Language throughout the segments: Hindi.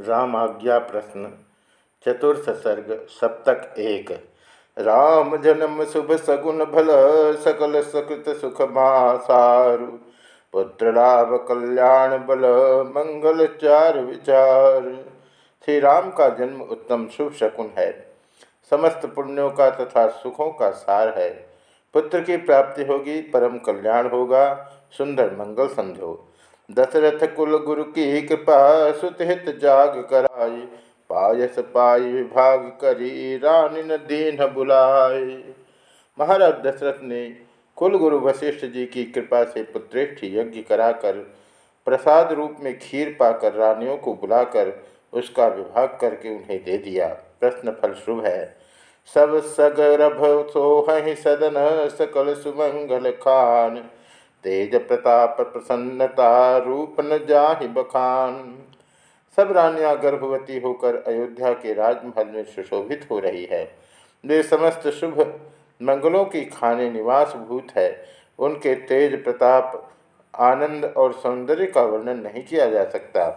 रामाज्ञा प्रश्न, चतुर्थ सर्ग, सप्तक एक। राम जन्म शुभ सगुन भल सकल सकृत सुख मासारु। पुत्र लाभ कल्याण बल, मंगल चार विचार। श्री राम का जन्म उत्तम शुभ शकुन है। समस्त पुण्यों का तथा सुखों का सार है। पुत्र की प्राप्ति होगी, परम कल्याण होगा। सुंदर मंगल समझो दशरथ कुल गुरु की कृपा सुतहित जाग कराई। पायस पाई विभाग करी, रानी न दीन बुलाए महाराज दशरथ ने कुल गुरु वशिष्ठ जी की कृपा से पुत्रेष्ठ यज्ञ कराकर, प्रसाद रूप में खीर पाकर रानियों को बुलाकर उसका विभाग करके उन्हें दे दिया। प्रश्न फल शुभ है। सब सगरभ सोह सदन सकल सुमंगल खान। तेज प्रताप प्रसन्नता रूप न जाहि बखान। सब रानियाँ गर्भवती होकर अयोध्या के राजमहल में सुशोभित हो रही है। वे समस्त शुभ मंगलों की खाने निवास भूत है। उनके तेज प्रताप आनंद और सौंदर्य का वर्णन नहीं किया जा सकता।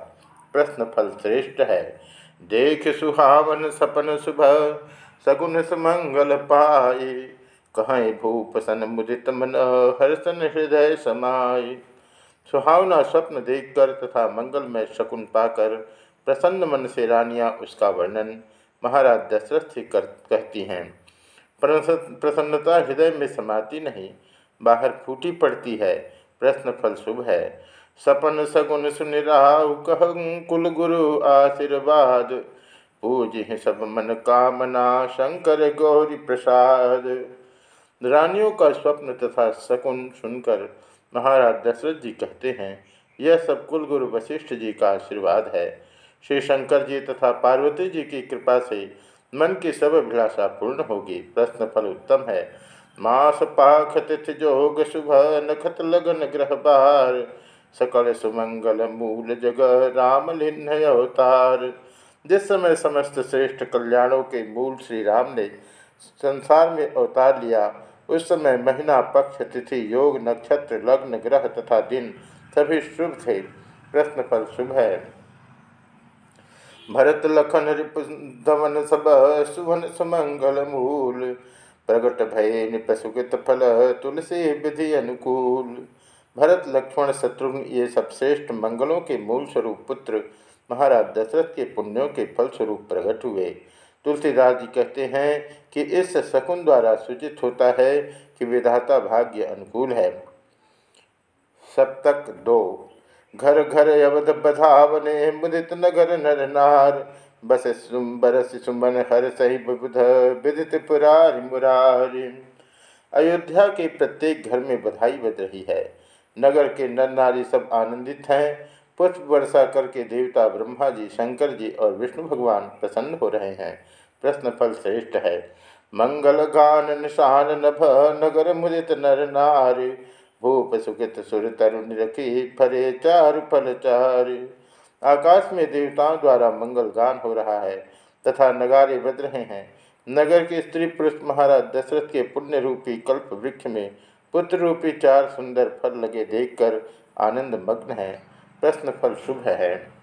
प्रश्न फल श्रेष्ठ है। देख सुहावन सपन शुभ, सगुन सुमंगल पाए। कहें भूप सन मुदित मन हर्षन हृदय समाय सुहावना स्वप्न देखकर तथा मंगलमय शकुन पाकर प्रसन्न मन से रानियाँ उसका वर्णन महाराज दशरथ से कर, कहती हैं। प्रसन्नता हृदय में समाती नहीं, बाहर फूटी पड़ती है, प्रश्न फल शुभ है। सपन सगुन सुनिराव कह कुल गुरु आशीर्वाद, पूज सब मन कामना शंकर गौरी प्रसाद। रानियों का स्वप्न तथा शकुन सुनकर महाराज दशरथ जी कहते हैं, यह सब कुलगुरु वशिष्ठ जी का आशीर्वाद है। श्री शंकर जी तथा पार्वती जी की कृपा से मन की सब अभिलाषा पूर्ण होगी। प्रश्न फल उत्तम है। मास पाख तिथि जोग शुभ नखत लगन ग्रह बार। सकल सुमंगल मूल जग राम लिन्ह अवतार। जिस समय समस्त श्रेष्ठ कल्याणों के मूल श्री राम ने संसार में अवतार लिया उस समय महीना पक्ष तिथि, योग नक्षत्र, लग्न, ग्रह तथा दिन सभी शुभ थे। प्रश्न पर शुभ है। भरत, लखन रिपुधवन सब सुभन सुमंगल, मूल, प्रगट भय निपसुगित फल, तुलसी, विधि अनुकूल। भरत, लक्ष्मण शत्रुघ्न ये सब श्रेष्ठ मंगलों के मूल स्वरूप पुत्र महाराज दशरथ के पुण्यों के फल स्वरूप प्रकट हुए। तुलसीदास जी कहते हैं कि इस शकुन द्वारा सूचित होता है कि विधाता भाग्य अनुकूल है। सप्तक दो। घर घर अवध बधावने मुदित नगर नर नार। बस बरस सुमन हर सही बुध विदित पुरारी मुरारी। अयोध्या के प्रत्येक घर में बधाई बज रही है। नगर के नर नारी सब आनंदित हैं। पुष्प वर्षा करके देवता ब्रह्मा जी, शंकर जी और विष्णु भगवान प्रसन्न हो रहे हैं। प्रश्न फल श्रेष्ठ है। मंगल गान निशान नभ, नगर मुदित नर नारी। भूप सुखित सुर तरुण रखी, फरे चार फल चार। आकाश में देवताओं द्वारा मंगल गान हो रहा है, तथा नगारे बज रहे हैं। नगर के स्त्री पुरुष महाराज दशरथ के पुण्य रूपी कल्प वृक्ष में पुत्र रूपी चार सुंदर फल लगे देखकर आनंद मग्न है। प्रश्न फल शुभ है।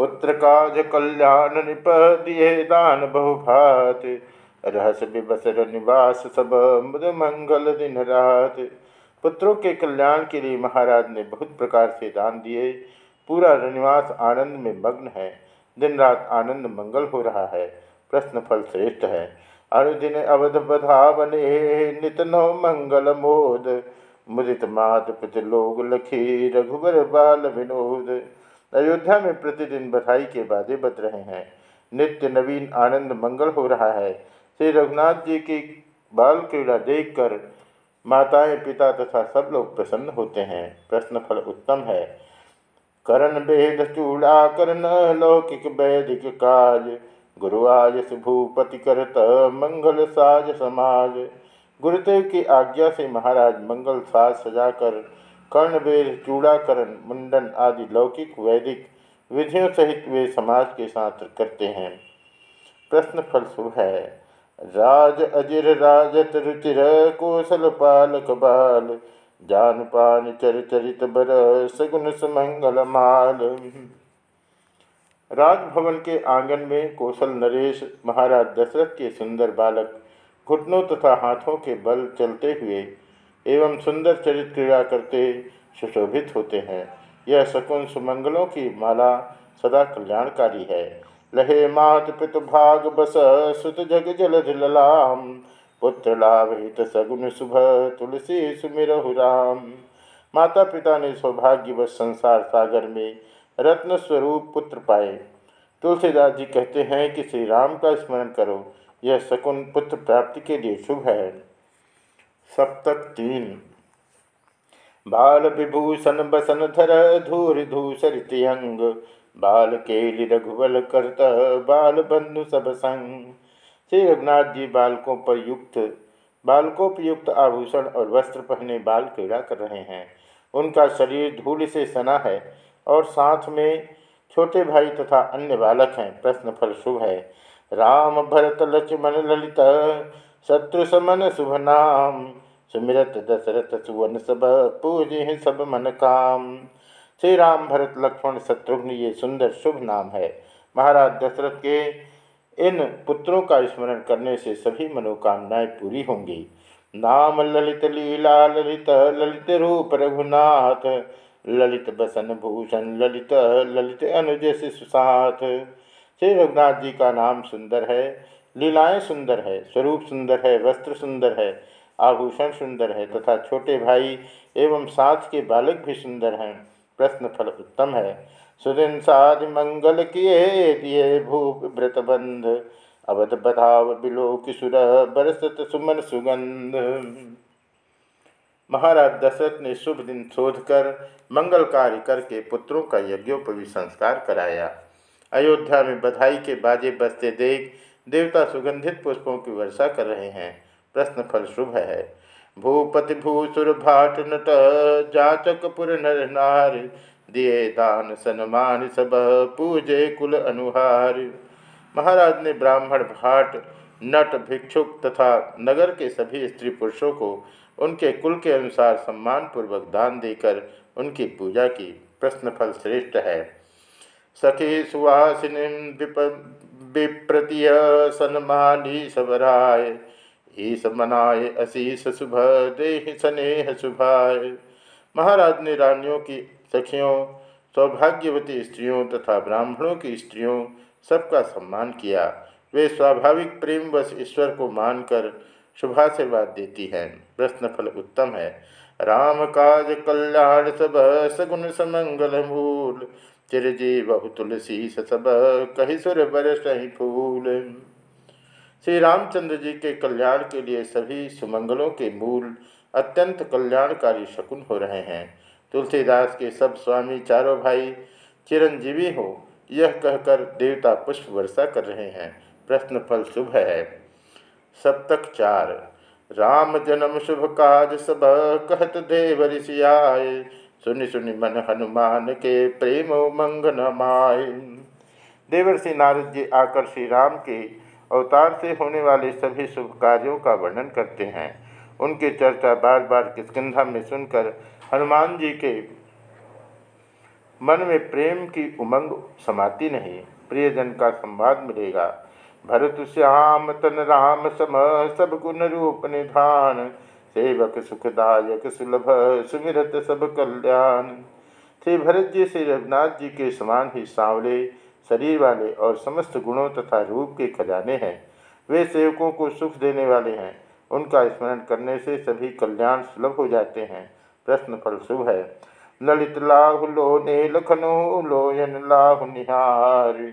पुत्र काज कल्याण निप दिए दान बहुभात। रहस विबसर निवास सब मुद मंगल दिन रात। पुत्रों के कल्याण के लिए महाराज ने बहुत प्रकार से दान दिए। पूरा रनिवास आनंद में मग्न है। दिन रात आनंद मंगल हो रहा है। प्रश्न फल श्रेष्ठ है। अनुदिन अवध बधावने नित नौ मंगल मोद। मुदित मात पित लोग लखी रघुबर बाल विनोद। अयोध्या में प्रतिदिन बधाई के बादे बज रहे हैं। नित्य नवीन आनंद मंगल हो रहा है। श्री रघुनाथ जी की बाल क्रीड़ा देखकर माताएँ, पिता तथा सब लोग प्रसन्न होते हैं। प्रश्न फल उत्तम है। करण वेद चूड़ा, करण लौकिक वैदिक काज। गुरु आज भूपति करत मंगल साज समाज। गुरुदेव की आज्ञा से महाराज मंगल साज सजाकर कर्णवेद चूड़ाकरण, मुंडन आदि लौकिक, वैदिक विधियों सहित वे समाज के साथ करते हैं। प्रश्न फल शुभ है। राज अजिर राजत रुचिर कौशल पालक बाल, जान पान चर चरित बर सगुन सुमंगल माल। राजभवन के आँगन में कौशल नरेश महाराज दशरथ के सुंदर बालक घुटनों तथा हाथों के बल चलते हुए एवं सुंदर चरित क्रीड़ा करते सुशोभित होते हैं। यह शकुन सुमंगलों की माला सदा कल्याणकारी है। लहे मात पित भाग बस, सुत जग जल ललाम पुत्र लाभ हित सगुन शुभ तुलसी सुमिर राम। माता पिता ने सौभाग्यवश संसार सागर में रत्न स्वरूप पुत्र पाए। तुलसीदास जी कहते हैं कि श्री राम का स्मरण करो। यह शकुन पुत्र प्राप्ति के लिए शुभ है। सप्तक बाल विभूषण बसन धर धूर धूसरितयंग बाल केली रघुवल करत बाल बंधु सब संग। श्री रघुनाथ जी बालकों पर युक्त बालकोपयुक्त आभूषण और वस्त्र पहने बाल क्रीड़ा कर रहे हैं। उनका शरीर धूल से सना है और साथ में छोटे भाई तथा अन्य बालक हैं। प्रश्न फल शुभ है। राम भरत लक्ष्मण ललित शत्रु समन शुभ नाम सुमिरत दशरथ सुवन सब पूजे सब मन काम। श्री राम भरत लक्ष्मण शत्रुघ्न, ये सुंदर शुभ नाम है। महाराज दशरथ के इन पुत्रों का स्मरण करने से सभी मनोकामनाएँ पूरी होंगी। नाम ललित लीला, ललित ललित रूप रघुनाथ, ललित बसन भूषण, ललित ललित अनुज सुसाथ श्री रघुनाथ जी का नाम सुंदर है। लीलाएँ सुंदर है, स्वरूप सुंदर है, वस्त्र सुंदर है, आभूषण सुंदर है तथा छोटे भाई एवं साथ के बालक भी सुंदर हैं। प्रश्न फल उत्तम है। सुदिन साधि मंगल किए दिए भूप व्रतबंध अवध बधाव बिलो किशुर बरसत सुमन सुगंध। महाराज दशरथ ने शुभ दिन शोध कर मंगल कार्य करके पुत्रों का यज्ञोपवी संस्कार कराया। अयोध्या में बधाई के बाजे बजते देख देवता सुगंधित पुष्पों की वर्षा कर रहे हैं। प्रश्न फल शुभ है। भूपति भूसुर भाट नट, जाचक पुर नर नार, दिए दान सन्मान सब, पूजे कुल अनुहार। महाराज ने ब्राह्मण भाट, नट, भिक्षुक तथा नगर के सभी स्त्री पुरुषों को उनके कुल के अनुसार सम्मान पूर्वक दान देकर उनकी पूजा की। प्रश्न फल श्रेष्ठ है। सखी सुवासिनी विप्रतीय सन्मानी सबराय ईस मनाए अशीष शुभ, देह स्नेह शुभाय। महाराज ने रानियों की सखियों, सौभाग्यवती स्त्रियों तथा ब्राह्मणों की स्त्रियों सबका सम्मान किया। वे स्वाभाविक प्रेम प्रेमवश ईश्वर को मानकर शुभाशीर्वाद देती हैं। प्रश्न फल उत्तम है। राम काज कल्याण सब सगुन समंगल मूल। चिरजी बहु तुलसी सब कही सुर बरस फूल। श्री रामचंद्र जी के कल्याण के लिए सभी सुमंगलों के मूल अत्यंत कल्याणकारी शकुन हो रहे हैं। तुलसीदास के सब स्वामी चारों भाई चिरंजीवी हो, यह कहकर देवता पुष्प वर्षा कर रहे हैं। प्रश्न फल शुभ है। सप्तक चार। राम जन्म शुभ काज सब कहत देव ऋषियाय सुनि सुनि मन हनुमान के प्रेम मंग न माय देवर्षि नारद जी आकर श्री राम के अवतार से होने वाले सभी शुभ कार्यों का वर्णन करते हैं। उनकी चर्चा बार बार किसकिधा में सुनकर हनुमान जी के मन में प्रेम की उमंग समाती नहीं, प्रियजन का संवाद मिलेगा। भरत श्याम, तन राम, सम, सब गुण रूप निधान। सेवक सुखदायक सुलभ सुमिरत सब कल्याण। श्री भरत जी, श्री रघुनाथ जी के समान ही सांवले, शरीर वाले और समस्त गुणों तथा रूप के खजाने हैं। वे सेवकों को सुख देने वाले हैं। उनका स्मरण करने से सभी कल्याण सुलभ हो जाते हैं। प्रश्न फल शुभ है। ललित लाहु लो ने लखनो लोयन लाहु निहार।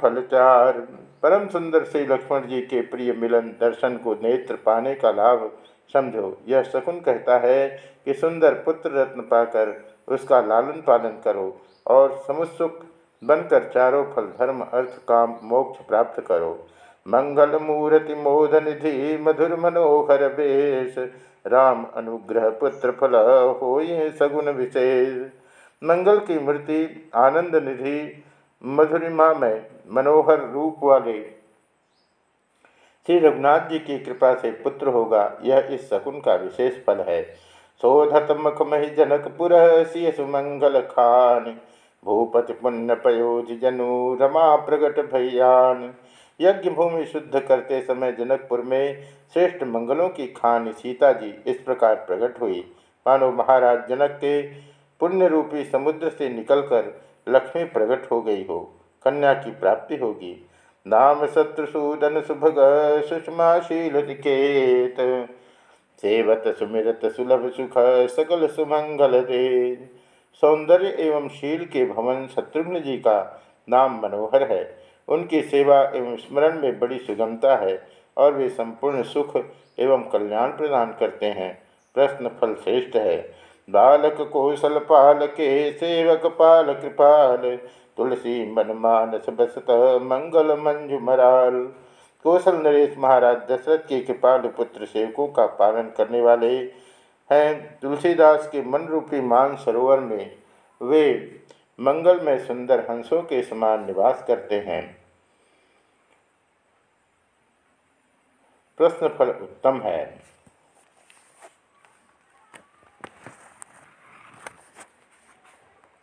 फलचार परम सुंदर श्री लक्ष्मण जी के प्रिय मिलन दर्शन को नेत्र पाने का लाभ समझो। यह शकुन कहता है कि सुंदर पुत्र रत्न पाकर उसका लालन पालन करो और समुत्सुक बनकर चारों फल धर्म अर्थ काम मोक्ष प्राप्त करो। मंगल मूर्ति मोद निधि मधुर मनोहर बेश। राम अनुग्रह पुत्र फल हो सगुन विशेष। मंगल की मूर्ति आनंद निधि, मधुरिमा में मनोहर रूप वाले। श्री रघुनाथ जी की कृपा से पुत्र होगा, यह इस शकुन का विशेष फल है। सोधत मखमहि जनकपुर सुमंगल खान, भूपति पुण्य पयोज जनु रमा प्रगट भैयान। यज्ञ भूमि शुद्ध करते समय जनकपुर में श्रेष्ठ मंगलों की खान सीता जी इस प्रकार प्रकट हुई। मानो महाराज जनक के पुण्य रूपी समुद्र से निकलकर लक्ष्मी प्रकट हो गई हो, कन्या की प्राप्ति होगी। नाम शत्रुसूदन सुभग सुषमाशील निकेत। सेवत सुमिरत सुलभ सुख, सकल सुमंगल दे। सौंदर्य एवं शील के भवन शत्रुघ्न जी का नाम मनोहर है। उनकी सेवा एवं स्मरण में बड़ी सुगमता है और वे संपूर्ण सुख एवं कल्याण प्रदान करते हैं। प्रश्न फल श्रेष्ठ है बालक कौशल पाल के सेवक पाल कृपाल, तुलसी मन मानस बसत मंगल मंजु मराल। कौशल नरेश महाराज दशरथ के कृपाल पुत्र सेवकों का पालन करने वाले हैं। तुलसीदास के मन रूपी मान सरोवर में वे मंगल में सुंदर हंसों के समान निवास करते हैं। प्रश्न फल उत्तम है।